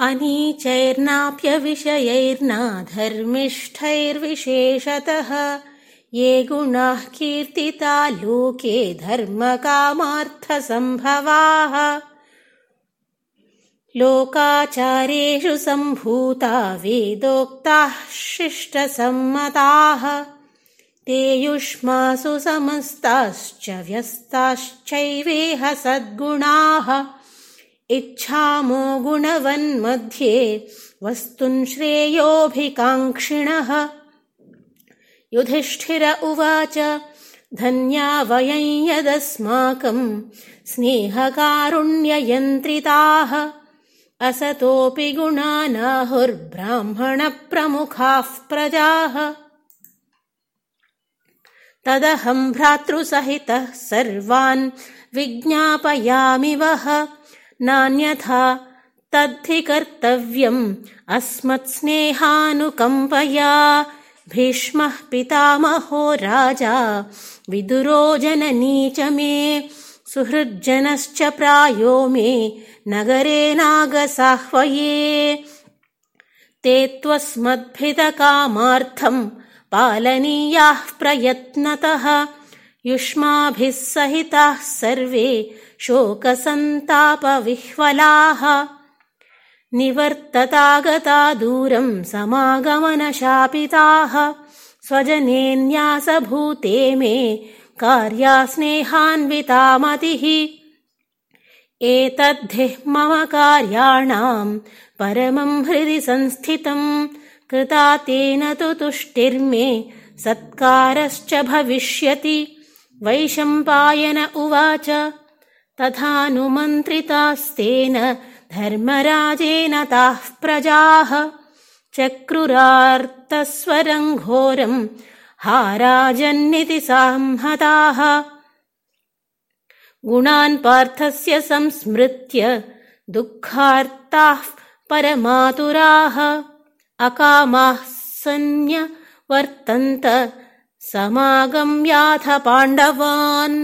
अनीचैर्नाप्यविषयैर्नाधर्मिष्ठैर्विशेषतः। ये गुणाः कीर्तिता लोके धर्मकामार्थसम्भवाः। लोकाचारेषु सम्भूता वेदोक्ताः शिष्टसम्मताः। ते युष्मासु समस्ताश्च व्यस्ताश्चैवेह सद्गुणाः इच्छामो गुणवन्मध्ये वस्तुन् श्रेयोऽभिकाङ्क्षिणः। युधिष्ठिर उवाच धन्या वयं यदस्माकम् स्नेहकारुण्ययन्त्रिताः। असतोऽपि गुणानाहुर्ब्राह्मणप्रमुखाः प्रजाः। तदहम् भ्रातृसहितः सर्वान् विज्ञापयामि वः नान्यथा तद्धि कर्तव्यम् अस्मत्स्नेहानुकम्पया भीष्मः पितामहो राजा विदुरो जननी च मे सुहृज्जनश्च प्रायो मे नगरे नागसाह्वये। ते त्वस्मद्भिदकामार्थम् पालनीयाः प्रयत्नतः युष्माभिः सहिताः सर्वे शोकसन्तापविह्वलाः। निवर्ततागता दूरम् समागमनशापिताः। स्वजनेन्यासभूते मे कार्यास्नेहान्वितामतिः। एतद्धिः मम कार्याणाम् परमम् हृदि संस्थितम् कृता तेन तु तुष्टिर्मे सत्कारश्च भविष्यति। वैशम्पायन उवाच तथानुमन्त्रितास्तेन धर्मराजेन ताः प्रजाः चक्रुरार्तस्वरम् घोरम् हाराजन्निति सांहताः। गुणान् पार्थस्य संस्मृत्य दुःखार्ताः परमातुराः। अकामाः सन्न्यवर्तन्त समागम्याथ पाण्डवान्